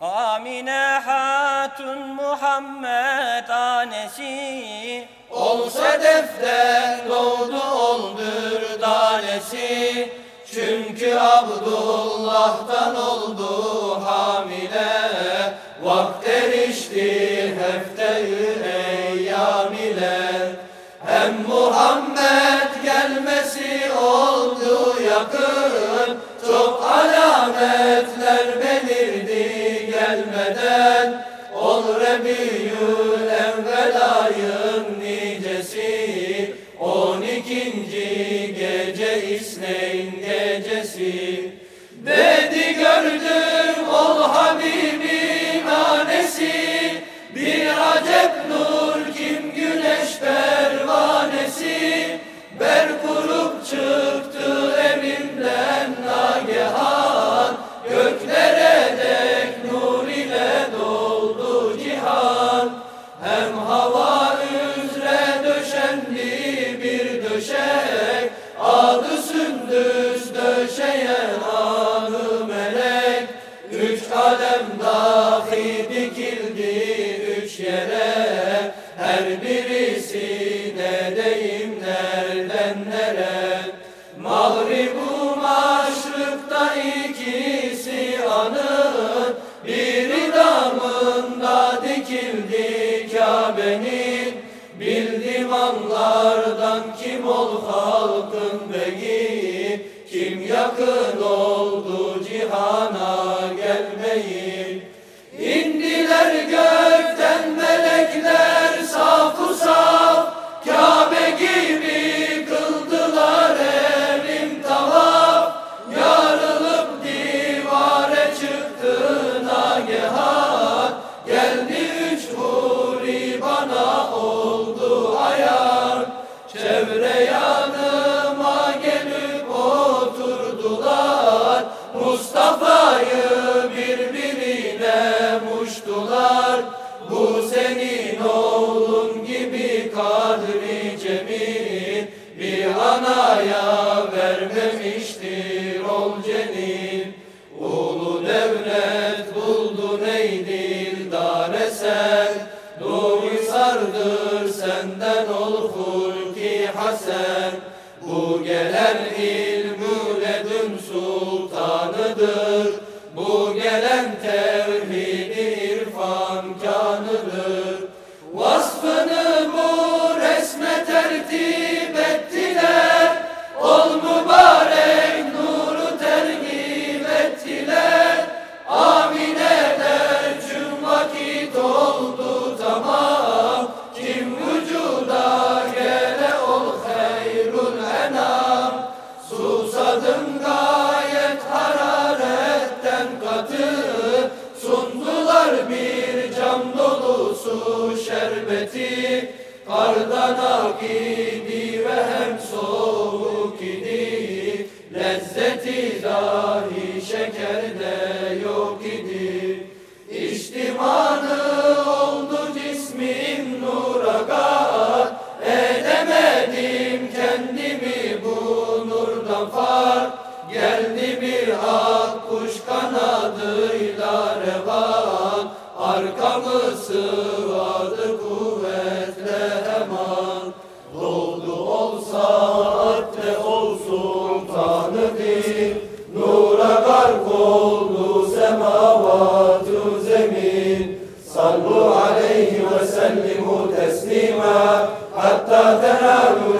Amine Hatun Muhammed anesi Ol sedeften doğdu oldur tanesi. Çünkü Abdullah'tan oldu hamile. Vakt erişti hefte-i eyyam ile Hem Muhammed gelmesi oldu yakın. Çok alametler Rebiyül evvel ayın nicesi. On ikinci gece isneyn gecesi Hem hava üzere döşendi bir döşek Adı sündüz döşeyen adı melek. Üç kalem dahi dikildi üç yere Her birisine Kabe'nin Bildim anlardan kim ol halkın beyi Kim yakın oldu cihana gelmeyi? İndiler gökten Mustafa'yı birbirine muştular. Bu senin oğlun gibi kadri cemil. Bir anaya vermemiştir ol cenil. Ulu devlet buldun ey dildar sen? Doğru sardır senden ol hulki hasen. Bu gelen ledün sultanıdır Bu gelen tevhid şerbeti Kardan ak idi ve hem soğuk idi. Lezzeti dahi şekerde yok idi. İçtimanı oldu cismim nura kat Edemedim kendimi bu nurdan fark Geldi bir ak kuş kanadıyla revan. Arkamı sıvadı kuvvetle صلوا عليه وسلموا تسليما حتى تنالوا